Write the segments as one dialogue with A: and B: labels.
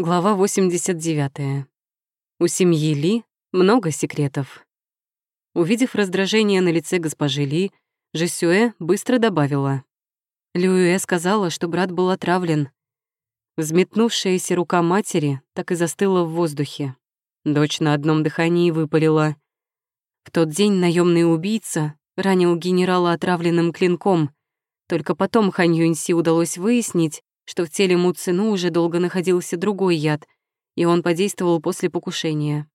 A: Глава 89. У семьи Ли много секретов. Увидев раздражение на лице госпожи Ли, Жесюэ быстро добавила. Люэ сказала, что брат был отравлен. Взметнувшаяся рука матери так и застыла в воздухе. Дочь на одном дыхании выпалила. В тот день наемный убийца ранил генерала отравленным клинком. Только потом Хань Юньси удалось выяснить, что в теле Му Цину уже долго находился другой яд, и он подействовал после покушения.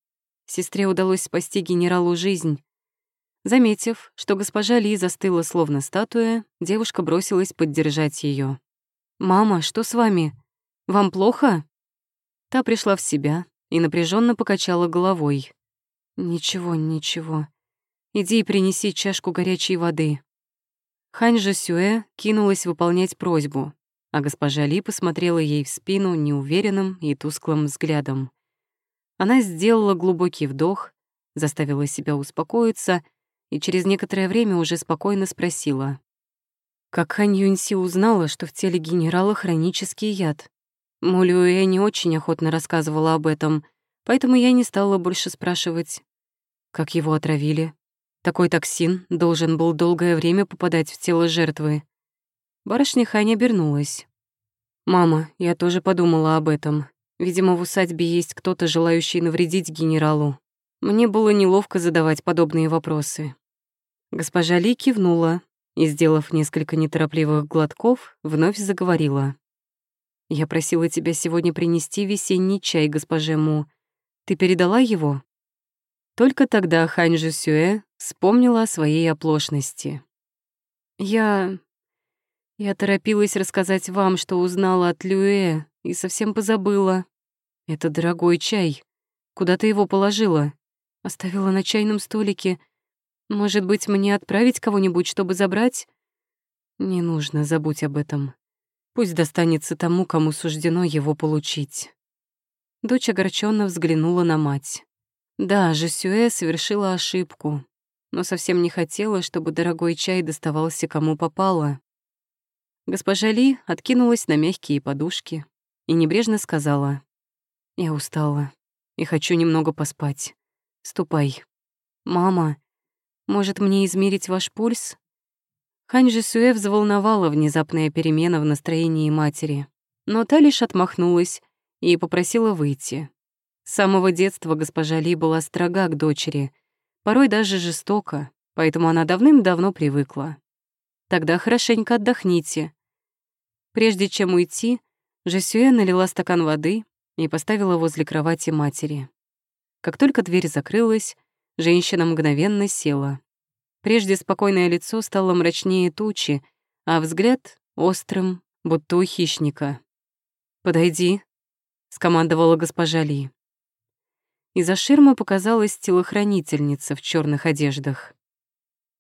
A: Сестре удалось спасти генералу жизнь. Заметив, что госпожа Ли застыла словно статуя, девушка бросилась поддержать ее. «Мама, что с вами? Вам плохо?» Та пришла в себя и напряженно покачала головой. «Ничего, ничего. Иди и принеси чашку горячей воды». Хань же Сюэ кинулась выполнять просьбу, а госпожа Ли посмотрела ей в спину неуверенным и тусклым взглядом. Она сделала глубокий вдох, заставила себя успокоиться и через некоторое время уже спокойно спросила. Как Хань Юньси узнала, что в теле генерала хронический яд? Молюэ не очень охотно рассказывала об этом, поэтому я не стала больше спрашивать, как его отравили. Такой токсин должен был долгое время попадать в тело жертвы. Барышня Хань обернулась. «Мама, я тоже подумала об этом. Видимо, в усадьбе есть кто-то, желающий навредить генералу. Мне было неловко задавать подобные вопросы». Госпожа Ли кивнула и, сделав несколько неторопливых глотков, вновь заговорила. «Я просила тебя сегодня принести весенний чай госпоже Му. Ты передала его?» Только тогда Хань Жусюэ вспомнила о своей оплошности. «Я... Я торопилась рассказать вам, что узнала от Люэ, и совсем позабыла. Это дорогой чай. Куда ты его положила? Оставила на чайном столике. Может быть, мне отправить кого-нибудь, чтобы забрать? Не нужно, забудь об этом. Пусть достанется тому, кому суждено его получить. Дочь огорченно взглянула на мать. Да, Жесюэ совершила ошибку, но совсем не хотела, чтобы дорогой чай доставался кому попало. Госпожа Ли откинулась на мягкие подушки и небрежно сказала. «Я устала и хочу немного поспать. Ступай. Мама, может, мне измерить ваш пульс?» Хань Жисуэ взволновала внезапная перемена в настроении матери, но та лишь отмахнулась и попросила выйти. С самого детства госпожа Ли была строга к дочери, порой даже жестоко, поэтому она давным-давно привыкла. Тогда хорошенько отдохните. Прежде чем уйти, Жесюэ налила стакан воды и поставила возле кровати матери. Как только дверь закрылась, женщина мгновенно села. Прежде спокойное лицо стало мрачнее тучи, а взгляд — острым, будто у хищника. «Подойди», — скомандовала госпожа Ли. Из-за ширмы показалась телохранительница в черных одеждах.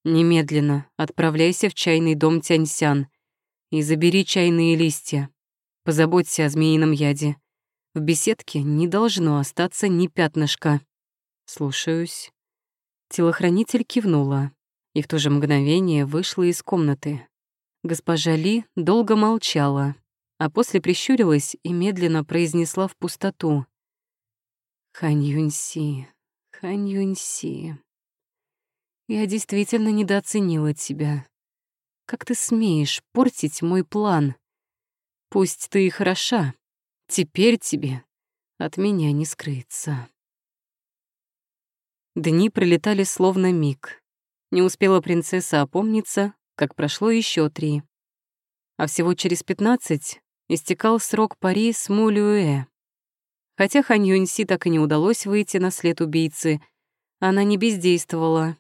A: Немедленно отправляйся в чайный дом Тяньсян и забери чайные листья. Позаботься о змеином яде. В беседке не должно остаться ни пятнышка. Слушаюсь. Телохранитель кивнула и в то же мгновение вышла из комнаты. Госпожа Ли долго молчала, а после прищурилась и медленно произнесла в пустоту. «Хань Юньси, Хань Юньси». Я действительно недооценила тебя. Как ты смеешь портить мой план? Пусть ты и хороша, теперь тебе от меня не скрыться. Дни пролетали словно миг. Не успела принцесса опомниться, как прошло еще три. А всего через пятнадцать истекал срок пари с Мулюэ. Хотя Хань Юньси так и не удалось выйти на след убийцы, она не бездействовала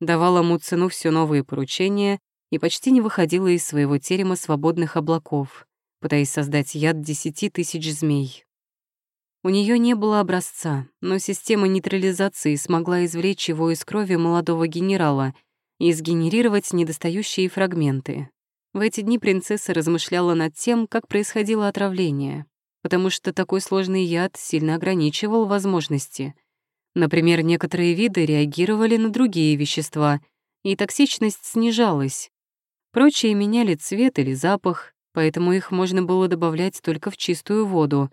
A: давала Муцину все новые поручения и почти не выходила из своего терема свободных облаков, пытаясь создать яд десяти тысяч змей. У нее не было образца, но система нейтрализации смогла извлечь его из крови молодого генерала и сгенерировать недостающие фрагменты. В эти дни принцесса размышляла над тем, как происходило отравление, потому что такой сложный яд сильно ограничивал возможности — Например, некоторые виды реагировали на другие вещества, и токсичность снижалась. Прочие меняли цвет или запах, поэтому их можно было добавлять только в чистую воду.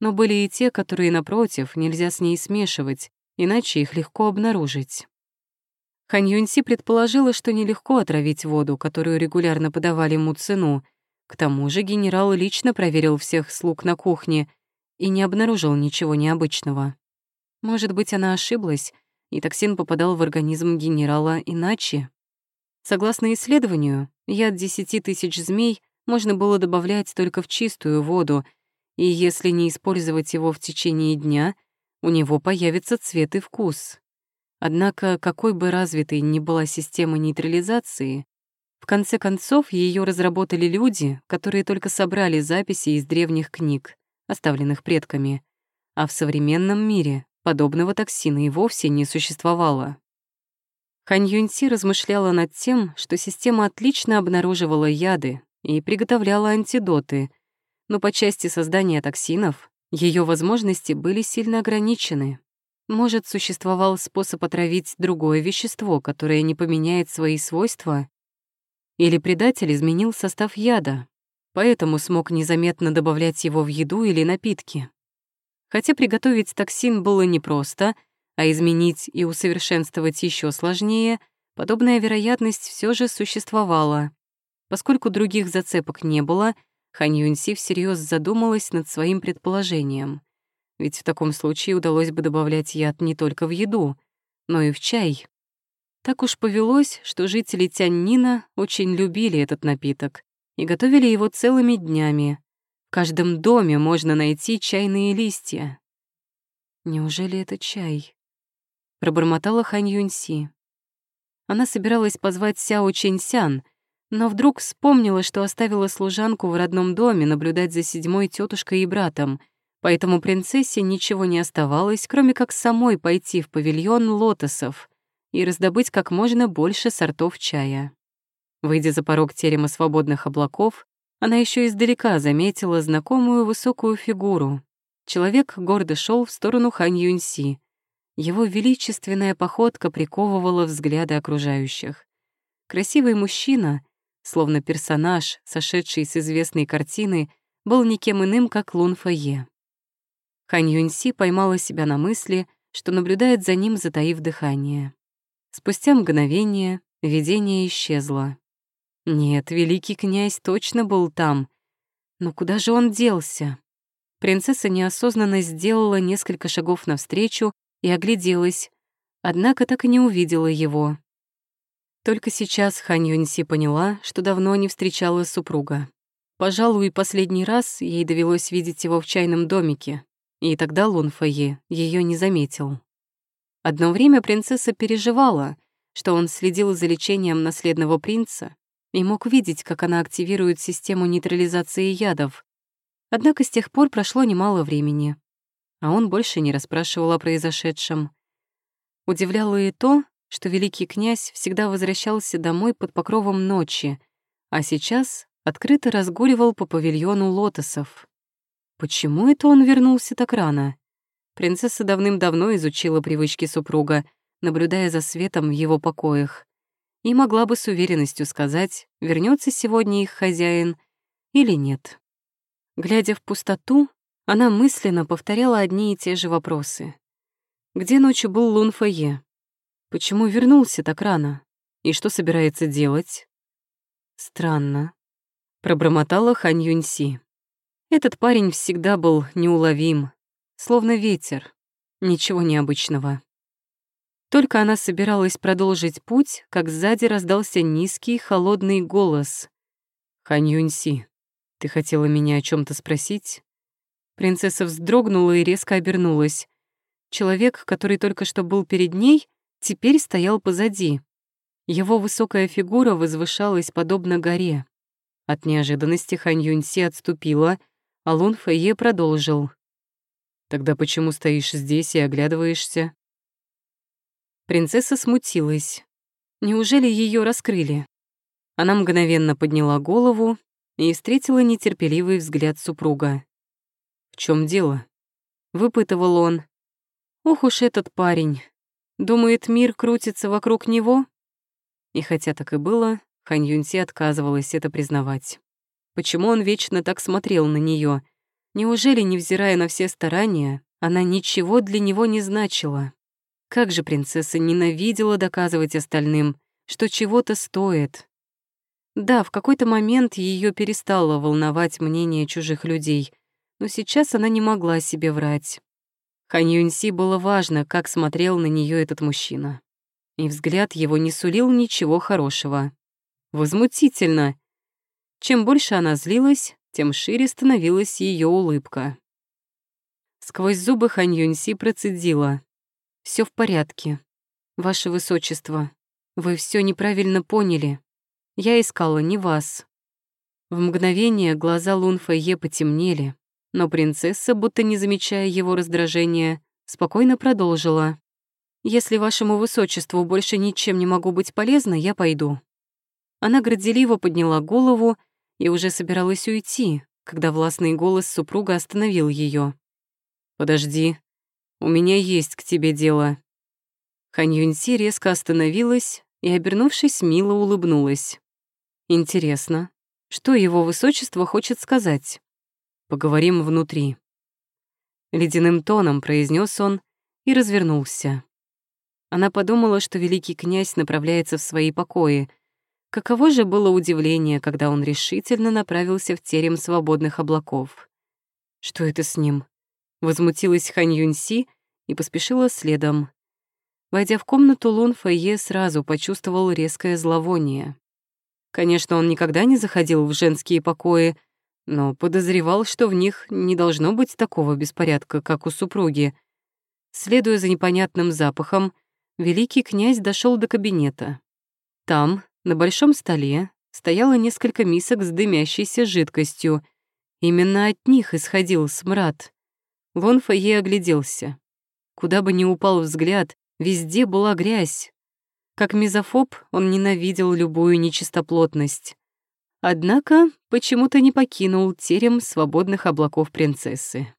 A: но были и те, которые, напротив, нельзя с ней смешивать, иначе их легко обнаружить. Хань Юньси предположила, что нелегко отравить воду, которую регулярно подавали Му Цину. К тому же генерал лично проверил всех слуг на кухне и не обнаружил ничего необычного. Может быть, она ошиблась, и токсин попадал в организм генерала иначе. Согласно исследованию, яд 10 тысяч змей можно было добавлять только в чистую воду, и если не использовать его в течение дня, у него появится цвет и вкус. Однако, какой бы развитой ни была система нейтрализации, в конце концов ее разработали люди, которые только собрали записи из древних книг, оставленных предками, а в современном мире подобного токсина и вовсе не существовало. Хань Юньси размышляла над тем, что система отлично обнаруживала яды и приготовляла антидоты, но по части создания токсинов ее возможности были сильно ограничены. Может, существовал способ отравить другое вещество, которое не поменяет свои свойства? Или предатель изменил состав яда, поэтому смог незаметно добавлять его в еду или напитки? Хотя приготовить токсин было непросто, а изменить и усовершенствовать еще сложнее, подобная вероятность все же существовала. Поскольку других зацепок не было, Хань Юньси всерьез задумалась над своим предположением. Ведь в таком случае удалось бы добавлять яд не только в еду, но и в чай. Так уж повелось, что жители Тяньнина очень любили этот напиток и готовили его целыми днями, в каждом доме можно найти чайные листья. Неужели это чай? Пробормотала Хань Юньси. Она собиралась позвать Сяо Чэньсян, но вдруг вспомнила, что оставила служанку в родном доме наблюдать за седьмой тетушкой и братом, поэтому принцессе ничего не оставалось, кроме как самой пойти в павильон лотосов и раздобыть как можно больше сортов чая. Выйдя за порог терема свободных облаков, она еще издалека заметила знакомую высокую фигуру. Человек гордо шел в сторону Хань Юньси. Его величественная походка приковывала взгляды окружающих. Красивый мужчина, словно персонаж, сошедший с известной картины, был никем иным, как Лун Фае. Хань Юньси поймала себя на мысли, что наблюдает за ним, затаив дыхание. Спустя мгновение видение исчезло. Нет, великий князь точно был там. Но куда же он делся? Принцесса неосознанно сделала несколько шагов навстречу и огляделась, однако так и не увидела его. Только сейчас Хань Юньси поняла, что давно не встречала супруга. Пожалуй, последний раз ей довелось видеть его в чайном домике, и тогда Лун Фае её не заметил. Одно время принцесса переживала, что он следил за лечением наследного принца и мог видеть, как она активирует систему нейтрализации ядов. Однако с тех пор прошло немало времени, а он больше не расспрашивал о произошедшем. Удивляло и то, что великий князь всегда возвращался домой под покровом ночи, а сейчас открыто разгуливал по павильону лотосов. Почему это он вернулся так рано? Принцесса давным-давно изучила привычки супруга, наблюдая за светом в его покоях и могла бы с уверенностью сказать, вернется сегодня их хозяин или нет. Глядя в пустоту, она мысленно повторяла одни и те же вопросы. Где ночью был Лун Фае? Почему вернулся так рано? И что собирается делать? Странно. Пробормотала Хань Юньси. Этот парень всегда был неуловим, словно ветер. Ничего необычного. Только она собиралась продолжить путь, как сзади раздался низкий, холодный голос. «Хань Юньси, ты хотела меня о чем то спросить?» Принцесса вздрогнула и резко обернулась. Человек, который только что был перед ней, теперь стоял позади. Его высокая фигура возвышалась подобно горе. От неожиданности Хань Юньси отступила, а Лун Фэйе продолжил. «Тогда почему стоишь здесь и оглядываешься?» Принцесса смутилась. Неужели ее раскрыли? Она мгновенно подняла голову и встретила нетерпеливый взгляд супруга. «В чем дело?» — выпытывал он. «Ох уж этот парень. Думает, мир крутится вокруг него?» И хотя так и было, Хан Юньси отказывалась это признавать. Почему он вечно так смотрел на нее? Неужели, невзирая на все старания, она ничего для него не значила? Как же принцесса ненавидела доказывать остальным, что чего-то стоит. Да, в какой-то момент ее перестало волновать мнение чужих людей, но сейчас она не могла себе врать. Хань Юньси было важно, как смотрел на нее этот мужчина. И взгляд его не сулил ничего хорошего. Возмутительно. Чем больше она злилась, тем шире становилась ее улыбка. Сквозь зубы Хань Юньси процедила. Все в порядке. Ваше Высочество, вы все неправильно поняли. Я искала не вас». В мгновение глаза Лун Фэйе потемнели, но принцесса, будто не замечая его раздражения, спокойно продолжила. «Если вашему высочеству больше ничем не могу быть полезна, я пойду». Она горделиво подняла голову и уже собиралась уйти, когда властный голос супруга остановил ее. «Подожди, у меня есть к тебе дело». Хань Юньси резко остановилась и, обернувшись, мило улыбнулась. Интересно, что его высочество хочет сказать? Поговорим внутри. Ледяным тоном произнес он и развернулся. Она подумала, что великий князь направляется в свои покои. Каково же было удивление, когда он решительно направился в терем свободных облаков. Что это с ним? Возмутилась Хань Юньси и поспешила следом. Войдя в комнату, Лун Фэйе сразу почувствовал резкое зловоние. Конечно, он никогда не заходил в женские покои, но подозревал, что в них не должно быть такого беспорядка, как у супруги. Следуя за непонятным запахом, великий князь дошел до кабинета. Там, на большом столе, стояло несколько мисок с дымящейся жидкостью. Именно от них исходил смрад. Вон Фае огляделся. Куда бы ни упал взгляд, везде была грязь, как мизофоб он ненавидел любую нечистоплотность. Однако почему-то не покинул терем свободных облаков принцессы.